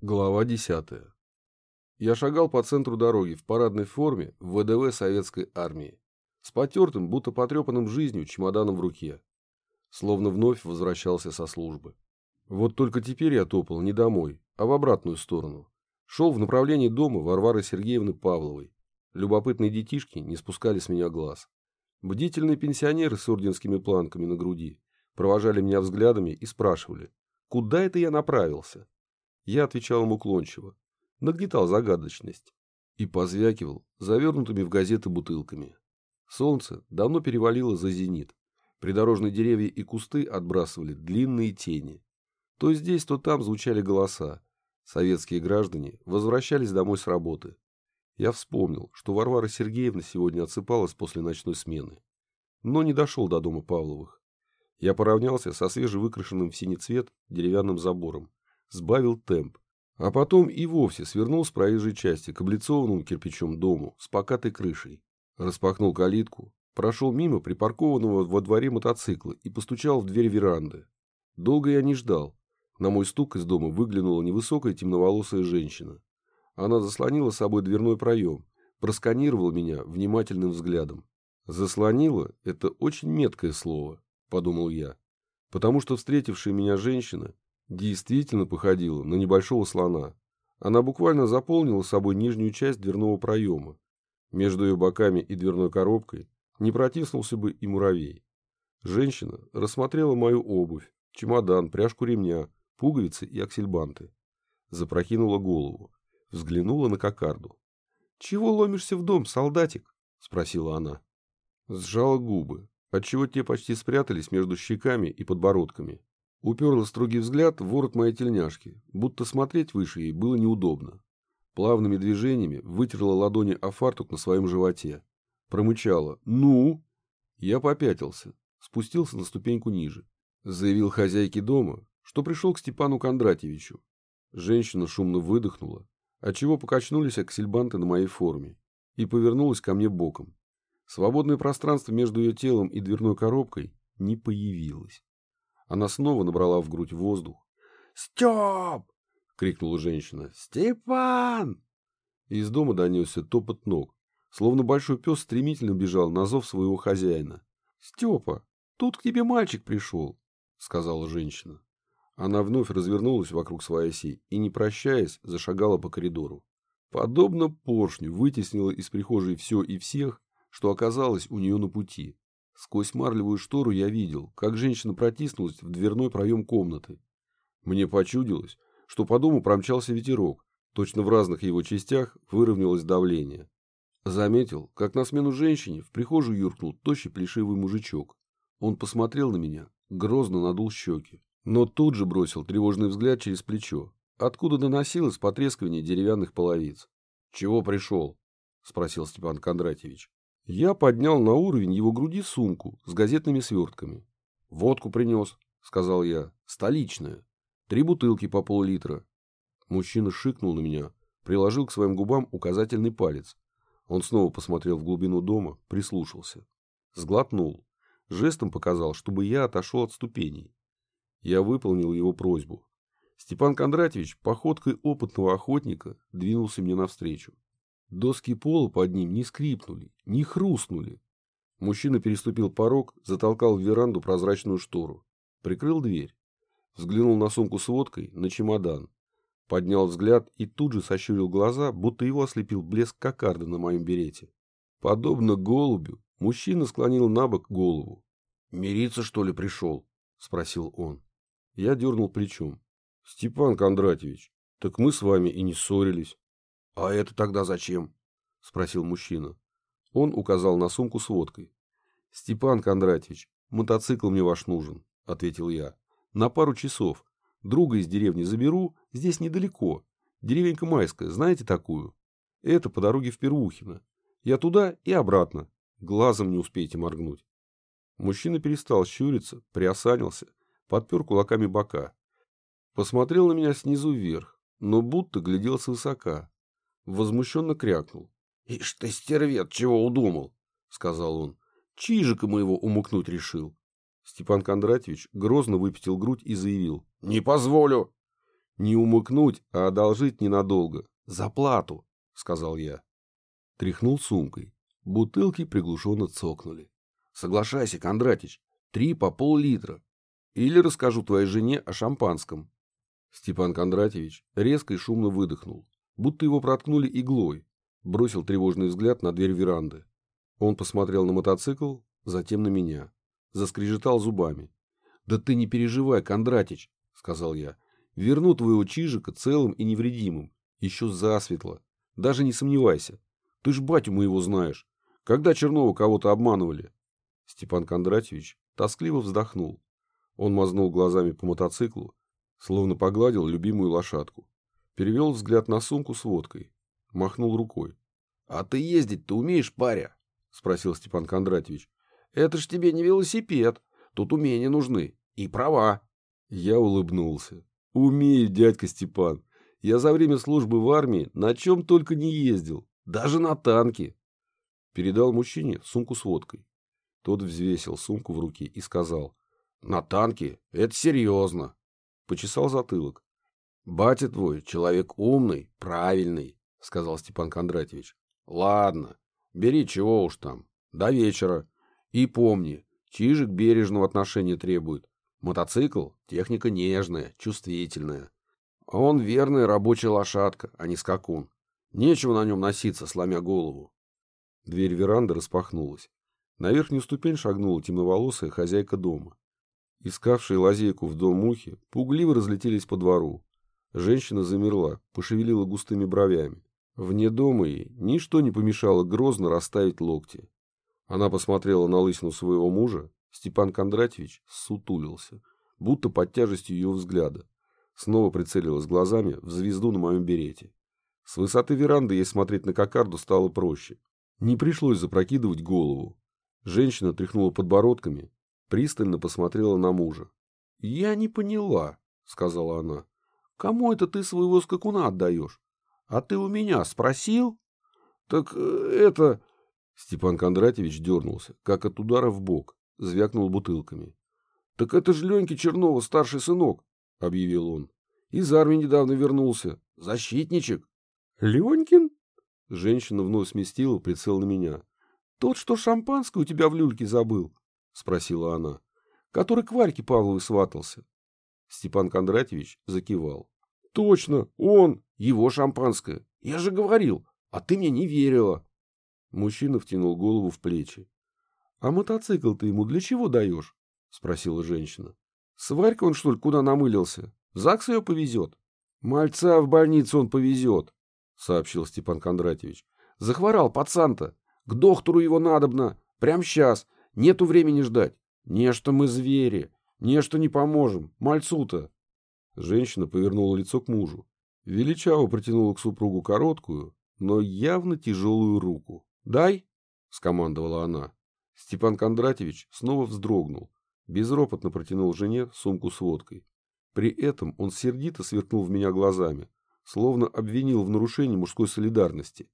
Глава 10. Я шагал по центру дороги в парадной форме в ВДВ Советской Армии, с потертым, будто потрепанным жизнью чемоданом в руке, словно вновь возвращался со службы. Вот только теперь я топал не домой, а в обратную сторону. Шел в направлении дома Варвары Сергеевны Павловой. Любопытные детишки не спускали с меня глаз. Бдительные пенсионеры с орденскими планками на груди провожали меня взглядами и спрашивали, куда это я направился. Я отвечал ему уклончиво, нагнетал загадочность и позвякивал завернутыми в газеты бутылками. Солнце давно перевалило за зенит. Придорожные деревья и кусты отбрасывали длинные тени. То здесь, то там звучали голоса. Советские граждане возвращались домой с работы. Я вспомнил, что Варвара Сергеевна сегодня отсыпалась после ночной смены. Но не дошел до дома Павловых. Я поравнялся со свежевыкрашенным в синий цвет деревянным забором сбавил темп, а потом и вовсе свернул с проезжей части к облицованному кирпичом дому с покатой крышей. Распахнул калитку, прошел мимо припаркованного во дворе мотоцикла и постучал в дверь веранды. Долго я не ждал. На мой стук из дома выглянула невысокая темноволосая женщина. Она заслонила собой дверной проем, просканировала меня внимательным взглядом. «Заслонила» — это очень меткое слово, — подумал я, потому что встретившая меня женщина действительно походила на небольшого слона. Она буквально заполнила собой нижнюю часть дверного проема. Между ее боками и дверной коробкой не протиснулся бы и муравей. Женщина рассмотрела мою обувь, чемодан, пряжку ремня, пуговицы и аксельбанты. Запрокинула голову, взглянула на кокарду. — Чего ломишься в дом, солдатик? — спросила она. Сжала губы, отчего те почти спрятались между щеками и подбородками. Уперла строгий взгляд в ворот моей тельняшки, будто смотреть выше ей было неудобно. Плавными движениями вытерла ладони о фартук на своем животе. Промычала «Ну?». Я попятился, спустился на ступеньку ниже. Заявил хозяйке дома, что пришел к Степану Кондратьевичу. Женщина шумно выдохнула, отчего покачнулись аксельбанты на моей форме, и повернулась ко мне боком. Свободное пространство между ее телом и дверной коробкой не появилось. Она снова набрала в грудь воздух. «Степ!» — крикнула женщина. «Степан!» Из дома донесся топот ног, словно большой пес стремительно бежал на зов своего хозяина. «Степа, тут к тебе мальчик пришел», — сказала женщина. Она вновь развернулась вокруг своей оси и, не прощаясь, зашагала по коридору. Подобно поршню вытеснила из прихожей все и всех, что оказалось у нее на пути. Сквозь марлевую штору я видел, как женщина протиснулась в дверной проем комнаты. Мне почудилось, что по дому промчался ветерок, точно в разных его частях выровнялось давление. Заметил, как на смену женщине в прихожую юркнул тощий плешивый мужичок. Он посмотрел на меня, грозно надул щеки, но тут же бросил тревожный взгляд через плечо, откуда доносилось потрескивание деревянных половиц. — Чего пришел? — спросил Степан Кондратьевич. Я поднял на уровень его груди сумку с газетными свертками. «Водку принес», — сказал я, — «столичная. Три бутылки по пол-литра». Мужчина шикнул на меня, приложил к своим губам указательный палец. Он снова посмотрел в глубину дома, прислушался. Сглотнул. Жестом показал, чтобы я отошел от ступеней. Я выполнил его просьбу. Степан Кондратьевич походкой опытного охотника двинулся мне навстречу. Доски пола под ним не скрипнули, не хрустнули. Мужчина переступил порог, затолкал в веранду прозрачную штору. Прикрыл дверь. Взглянул на сумку с водкой, на чемодан. Поднял взгляд и тут же сощурил глаза, будто его ослепил блеск кокарды на моем берете. Подобно голубю, мужчина склонил на бок голову. «Мириться, что ли, пришел?» — спросил он. Я дернул плечом. «Степан Кондратьевич, так мы с вами и не ссорились». «А это тогда зачем?» — спросил мужчина. Он указал на сумку с водкой. «Степан Кондратьевич, мотоцикл мне ваш нужен», — ответил я. «На пару часов. Друга из деревни заберу, здесь недалеко. Деревенька Майская, знаете такую? Это по дороге в Первухино. Я туда и обратно. Глазом не успеете моргнуть». Мужчина перестал щуриться, приосанился, подпер кулаками бока. Посмотрел на меня снизу вверх, но будто глядел свысока возмущенно крякнул. — Ишь ты, стервет, чего удумал? — сказал он. — Чижика моего умукнуть решил. Степан Кондратьевич грозно выпятил грудь и заявил. — Не позволю! Не умыкнуть, а одолжить ненадолго. За плату, сказал я. Тряхнул сумкой. Бутылки приглушенно цокнули. Соглашайся, Кондратич, три по пол-литра. Или расскажу твоей жене о шампанском. Степан Кондратьевич резко и шумно выдохнул, будто его проткнули иглой, бросил тревожный взгляд на дверь веранды. Он посмотрел на мотоцикл, затем на меня. Заскрежетал зубами. «Да ты не переживай, Кондратич», — сказал я. «Верну твоего Чижика целым и невредимым. Еще засветло. Даже не сомневайся. Ты ж батю моего знаешь. Когда Чернова кого-то обманывали?» Степан Кондратьевич тоскливо вздохнул. Он мазнул глазами по мотоциклу, словно погладил любимую лошадку. Перевел взгляд на сумку с водкой. Махнул рукой. «А ты ездить-то умеешь, паря?» — спросил Степан Кондратьевич. «Это ж тебе не велосипед. Тут умения нужны. И права». Я улыбнулся. «Умею, дядька Степан. Я за время службы в армии на чем только не ездил. Даже на танке». Передал мужчине сумку с водкой. Тот взвесил сумку в руки и сказал. «На танке? Это серьезно». Почесал затылок. «Батя твой человек умный, правильный», — сказал Степан Кондратьевич. «Ладно, бери чего уж там. До вечера. И помни, Чижик бережного отношения требует. Мотоцикл — техника нежная, чувствительная. Он верная рабочая лошадка, а не скакун. Нечего на нем носиться, сломя голову. Дверь веранды распахнулась. На верхнюю ступень шагнула темноволосая хозяйка дома. Искавшие лазейку в дом мухи пугливо разлетелись по двору. Женщина замерла, пошевелила густыми бровями. Вне дома ей ничто не помешало грозно расставить локти. Она посмотрела на лысину своего мужа, Степан Кондратьевич сутулился, будто под тяжестью ее взгляда. Снова прицелилась глазами в звезду на моем берете. С высоты веранды ей смотреть на кокарду стало проще. Не пришлось запрокидывать голову. Женщина тряхнула подбородками, пристально посмотрела на мужа. — Я не поняла, — сказала она. — Кому это ты своего скакуна отдаешь? А ты у меня спросил? — Так э, это... Степан Кондратьевич дернулся, как от удара в бок, звякнул бутылками. — Так это же Леньки Чернова, старший сынок, — объявил он. — Из армии недавно вернулся. Защитничек. — Ленькин? Женщина вновь сместила прицел на меня. — Тот, что шампанское у тебя в люльке забыл, — спросила она. — Который к Варьке Павловой сватался. Степан Кондратьевич закивал. — Точно, он, его шампанское. Я же говорил, а ты мне не верила. Мужчина втянул голову в плечи. — А мотоцикл ты ему для чего даешь? — спросила женщина. — С Варькой он, что ли, куда намылился? В ЗАГС ее повезет? — Мальца в больницу он повезет, — сообщил Степан Кондратьевич. — Захворал пацан-то. К доктору его надобно. Прям сейчас. Нету времени ждать. Нечто мы звери. Нечто не поможем. Мальцу-то. Женщина повернула лицо к мужу. Величаво протянула к супругу короткую, но явно тяжелую руку. «Дай!» — скомандовала она. Степан Кондратьевич снова вздрогнул, безропотно протянул жене сумку с водкой. При этом он сердито сверкнул в меня глазами, словно обвинил в нарушении мужской солидарности.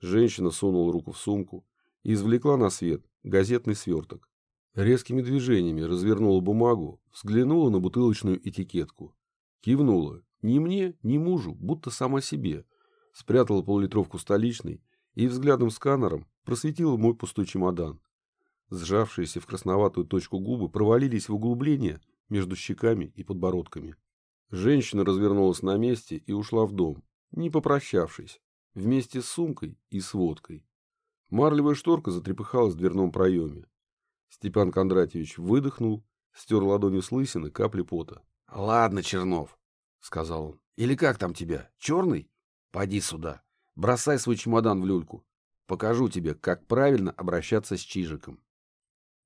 Женщина сунула руку в сумку и извлекла на свет газетный сверток. Резкими движениями развернула бумагу, взглянула на бутылочную этикетку. Кивнула. Ни мне, ни мужу, будто сама себе. Спрятала поллитровку столичной и взглядом сканером просветила мой пустой чемодан. Сжавшиеся в красноватую точку губы провалились в углубление между щеками и подбородками. Женщина развернулась на месте и ушла в дом, не попрощавшись, вместе с сумкой и с водкой. Марлевая шторка затрепыхалась в дверном проеме. Степан Кондратьевич выдохнул, стер ладонью с лысины капли пота. — Ладно, Чернов, — сказал он. — Или как там тебя? Черный? Поди сюда. Бросай свой чемодан в люльку. Покажу тебе, как правильно обращаться с чижиком.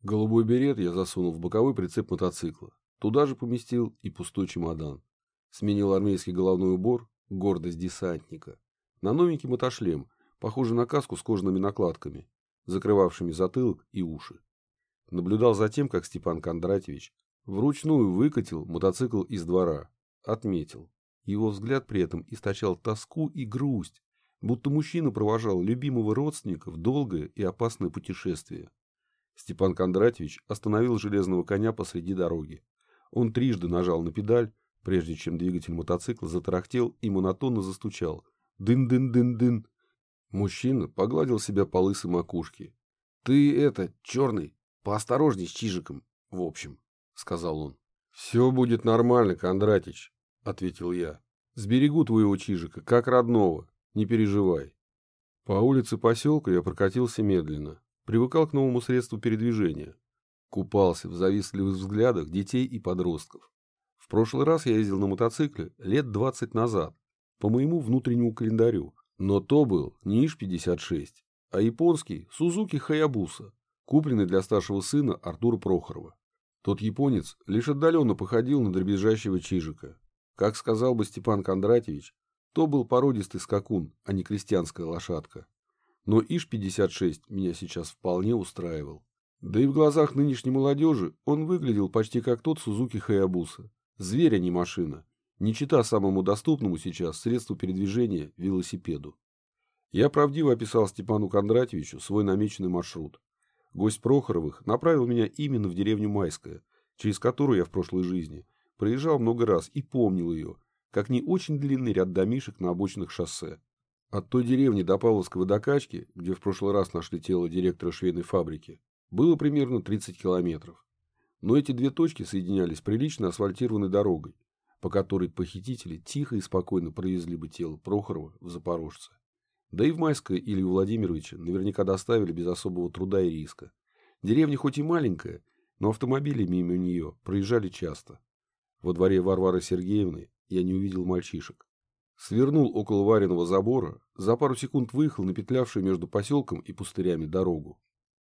Голубой берет я засунул в боковой прицеп мотоцикла. Туда же поместил и пустой чемодан. Сменил армейский головной убор, гордость десантника. На новенький мотошлем, похожий на каску с кожаными накладками, закрывавшими затылок и уши. Наблюдал за тем, как Степан Кондратьевич вручную выкатил мотоцикл из двора. Отметил. Его взгляд при этом источал тоску и грусть, будто мужчина провожал любимого родственника в долгое и опасное путешествие. Степан Кондратьевич остановил железного коня посреди дороги. Он трижды нажал на педаль, прежде чем двигатель мотоцикла затарахтел и монотонно застучал. Дын-дын-дын-дын. Мужчина погладил себя по лысой макушке. «Ты это, черный, поосторожней с Чижиком, в общем», — сказал он. «Все будет нормально, Кондратич», — ответил я. «Сберегу твоего Чижика, как родного, не переживай». По улице поселка я прокатился медленно, привыкал к новому средству передвижения. Купался в завистливых взглядах детей и подростков. В прошлый раз я ездил на мотоцикле лет 20 назад, по моему внутреннему календарю, но то был не ИЖ-56, а японский Сузуки Хаябуса, купленный для старшего сына Артура Прохорова. Тот японец лишь отдаленно походил на дребезжащего чижика. Как сказал бы Степан Кондратьевич, то был породистый скакун, а не крестьянская лошадка. Но Иж-56 меня сейчас вполне устраивал. Да и в глазах нынешней молодежи он выглядел почти как тот Сузуки Хаябуса. Зверь, а не машина. Не чита самому доступному сейчас средству передвижения – велосипеду. Я правдиво описал Степану Кондратьевичу свой намеченный маршрут. Гость Прохоровых направил меня именно в деревню Майская, через которую я в прошлой жизни проезжал много раз и помнил ее, как не очень длинный ряд домишек на обочинах шоссе. От той деревни до Павловской водокачки, где в прошлый раз нашли тело директора швейной фабрики, было примерно 30 километров. Но эти две точки соединялись прилично асфальтированной дорогой, по которой похитители тихо и спокойно провезли бы тело Прохорова в Запорожце. Да и в Майское Илью Владимировича наверняка доставили без особого труда и риска. Деревня хоть и маленькая, но автомобили мимо нее проезжали часто. Во дворе Варвары Сергеевны я не увидел мальчишек. Свернул около вареного забора, за пару секунд выехал на петлявшую между поселком и пустырями дорогу.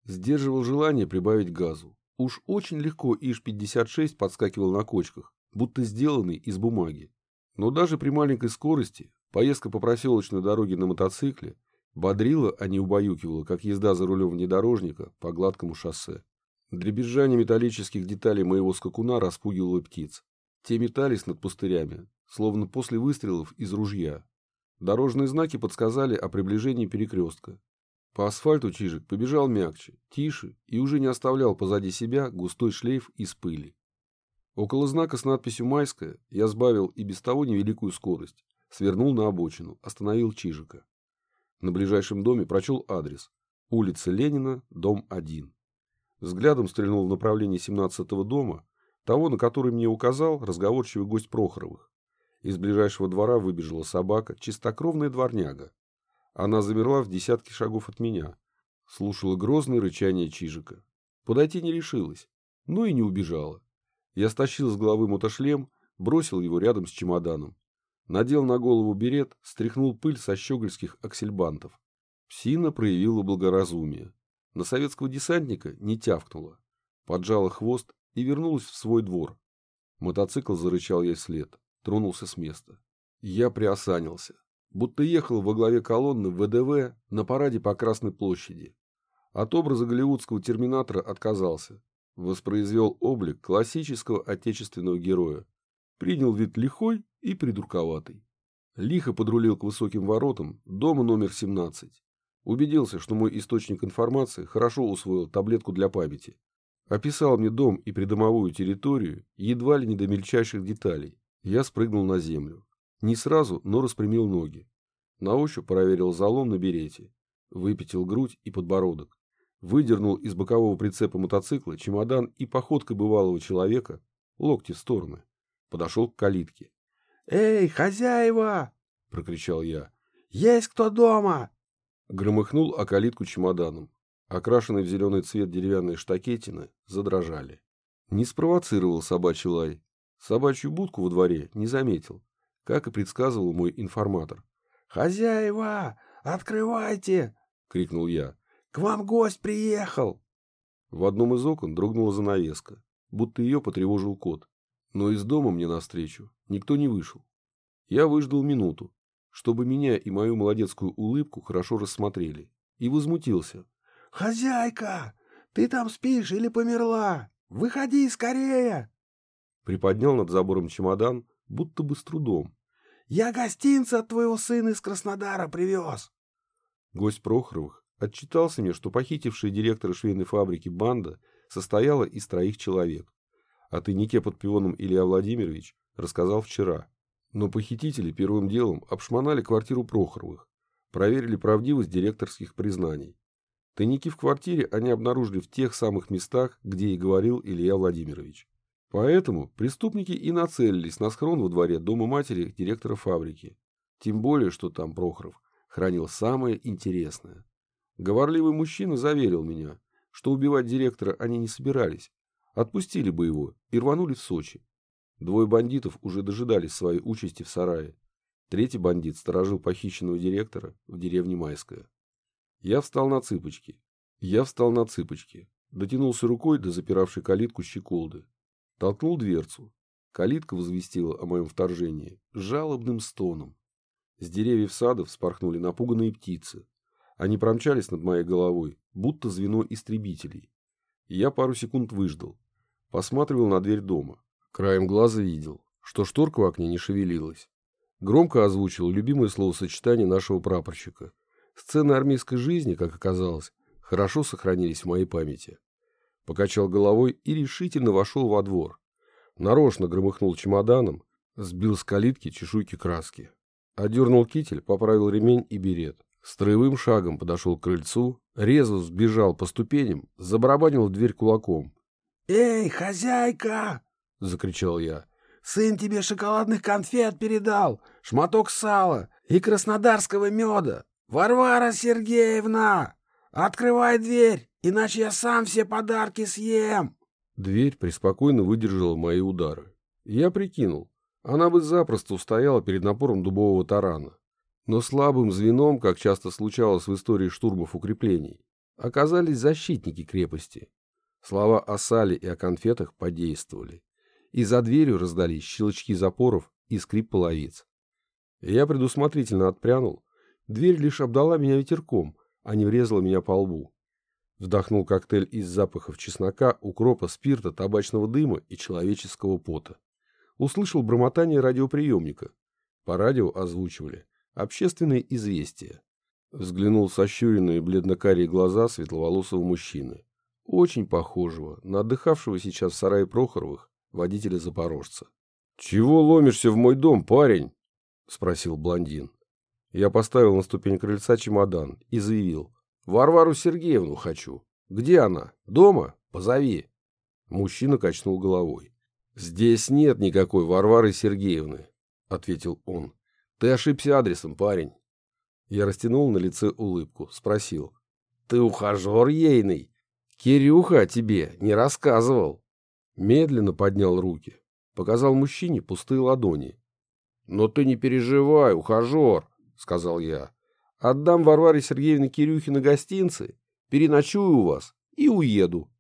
Сдерживал желание прибавить газу. Уж очень легко ИЖ-56 подскакивал на кочках, будто сделанный из бумаги. Но даже при маленькой скорости поездка по проселочной дороге на мотоцикле бодрила, а не убаюкивала, как езда за рулем внедорожника по гладкому шоссе. Дребезжание металлических деталей моего скакуна распугивало птиц. Те метались над пустырями, словно после выстрелов из ружья. Дорожные знаки подсказали о приближении перекрестка. По асфальту Чижик побежал мягче, тише и уже не оставлял позади себя густой шлейф из пыли. Около знака с надписью «Майская» я сбавил и без того невеликую скорость, свернул на обочину, остановил Чижика. На ближайшем доме прочел адрес. Улица Ленина, дом 1. Взглядом стрельнул в направлении 17-го дома, того, на который мне указал разговорчивый гость Прохоровых. Из ближайшего двора выбежала собака, чистокровная дворняга. Она замерла в десятке шагов от меня, слушала грозное рычание Чижика. Подойти не решилась, но и не убежала. Я стащил с головы мотошлем, бросил его рядом с чемоданом. Надел на голову берет, стряхнул пыль со щегольских аксельбантов. Псина проявила благоразумие. На советского десантника не тявкнула. Поджала хвост и вернулась в свой двор. Мотоцикл зарычал ей след, тронулся с места. Я приосанился, будто ехал во главе колонны ВДВ на параде по Красной площади. От образа голливудского терминатора отказался. Воспроизвел облик классического отечественного героя. Принял вид лихой и придурковатый. Лихо подрулил к высоким воротам дома номер 17. Убедился, что мой источник информации хорошо усвоил таблетку для памяти. Описал мне дом и придомовую территорию едва ли не до мельчайших деталей. Я спрыгнул на землю. Не сразу, но распрямил ноги. На ощупь проверил залом на берете. Выпятил грудь и подбородок. Выдернул из бокового прицепа мотоцикла чемодан и походкой бывалого человека, локти в стороны, подошел к калитке. «Эй, хозяева!» — прокричал я. «Есть кто дома?» Громыхнул о калитку чемоданом. Окрашенные в зеленый цвет деревянные штакетины задрожали. Не спровоцировал собачий лай. Собачью будку во дворе не заметил, как и предсказывал мой информатор. «Хозяева, открывайте!» — крикнул я. «К вам гость приехал!» В одном из окон дрогнула занавеска, будто ее потревожил кот. Но из дома мне навстречу никто не вышел. Я выждал минуту, чтобы меня и мою молодецкую улыбку хорошо рассмотрели, и возмутился. «Хозяйка, ты там спишь или померла? Выходи скорее!» Приподнял над забором чемодан, будто бы с трудом. «Я гостинца от твоего сына из Краснодара привез!» Гость Прохоровых отчитался мне, что похитившая директора швейной фабрики банда состояла из троих человек. А тайнике под пионом Илья Владимирович рассказал вчера. Но похитители первым делом обшмонали квартиру Прохоровых, проверили правдивость директорских признаний. Тайники в квартире они обнаружили в тех самых местах, где и говорил Илья Владимирович. Поэтому преступники и нацелились на схрон во дворе дома матери директора фабрики. Тем более, что там Прохоров хранил самое интересное. Говорливый мужчина заверил меня, что убивать директора они не собирались. Отпустили бы его и рванули в Сочи. Двое бандитов уже дожидались своей участи в сарае. Третий бандит сторожил похищенного директора в деревне Майская. Я встал на цыпочки. Я встал на цыпочки. Дотянулся рукой до запиравшей калитку щеколды. Толкнул дверцу. Калитка возвестила о моем вторжении жалобным стоном. С деревьев сада вспорхнули напуганные птицы. Они промчались над моей головой, будто звено истребителей. Я пару секунд выждал. Посматривал на дверь дома. Краем глаза видел, что шторка в окне не шевелилась. Громко озвучил любимое словосочетание нашего прапорщика. Сцены армейской жизни, как оказалось, хорошо сохранились в моей памяти. Покачал головой и решительно вошел во двор. Нарочно громыхнул чемоданом, сбил с калитки чешуйки краски. Одернул китель, поправил ремень и берет. Строевым шагом подошел к крыльцу, резво сбежал по ступеням, забарабанил в дверь кулаком. «Эй, хозяйка!» — закричал я. «Сын тебе шоколадных конфет передал, шматок сала и краснодарского меда. Варвара Сергеевна, открывай дверь, иначе я сам все подарки съем!» Дверь преспокойно выдержала мои удары. Я прикинул, она бы запросто устояла перед напором дубового тарана. Но слабым звеном, как часто случалось в истории штурмов укреплений, оказались защитники крепости. Слова о сале и о конфетах подействовали. И за дверью раздались щелчки запоров и скрип половиц. Я предусмотрительно отпрянул. Дверь лишь обдала меня ветерком, а не врезала меня по лбу. Вдохнул коктейль из запахов чеснока, укропа, спирта, табачного дыма и человеческого пота. Услышал бормотание радиоприемника. По радио озвучивали общественные известия. Взглянул сощуренные бледно-карие глаза светловолосого мужчины, очень похожего на отдыхавшего сейчас в сарае Прохоровых водителя-запорожца. «Чего ломишься в мой дом, парень?» — спросил блондин. Я поставил на ступень крыльца чемодан и заявил. «Варвару Сергеевну хочу. Где она? Дома? Позови». Мужчина качнул головой. «Здесь нет никакой Варвары Сергеевны», — ответил он. «Ты ошибся адресом, парень». Я растянул на лице улыбку, спросил. «Ты ухажер ейный? Кирюха тебе не рассказывал». Медленно поднял руки, показал мужчине пустые ладони. «Но ты не переживай, ухажер», — сказал я. «Отдам Варваре Сергеевне Кирюхе гостинцы, переночую у вас и уеду».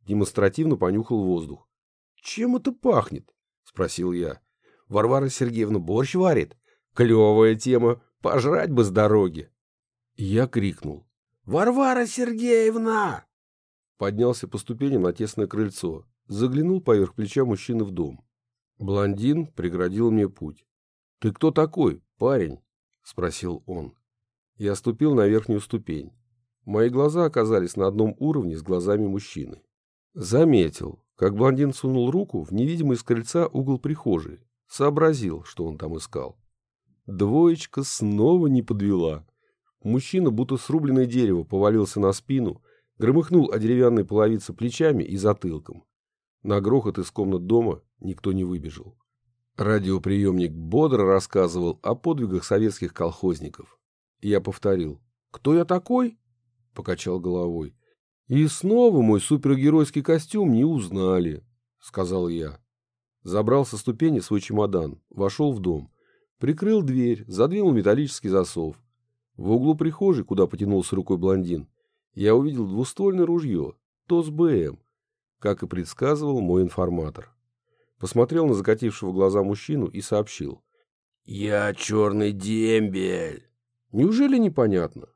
Демонстративно понюхал воздух. «Чем это пахнет?» — спросил я. «Варвара Сергеевна борщ варит? Клевая тема, пожрать бы с дороги!» Я крикнул. «Варвара Сергеевна!» Поднялся по ступеням на тесное крыльцо, заглянул поверх плеча мужчины в дом. Блондин преградил мне путь. «Ты кто такой, парень?» — спросил он. Я ступил на верхнюю ступень. Мои глаза оказались на одном уровне с глазами мужчины. Заметил, как блондин сунул руку в невидимый с крыльца угол прихожей, сообразил, что он там искал. Двоечка снова не подвела. Мужчина, будто срубленное дерево, повалился на спину, громыхнул о деревянной половице плечами и затылком. На грохот из комнат дома никто не выбежал. Радиоприемник бодро рассказывал о подвигах советских колхозников. Я повторил. «Кто я такой?» — покачал головой. И снова мой супергеройский костюм не узнали, сказал я. Забрал со ступени свой чемодан, вошел в дом, прикрыл дверь, задвинул металлический засов. В углу прихожей, куда потянулся рукой блондин, я увидел двуствольное ружье, ТОС БМ, как и предсказывал мой информатор. Посмотрел на закатившего глаза мужчину и сообщил. «Я черный дембель!» Неужели непонятно?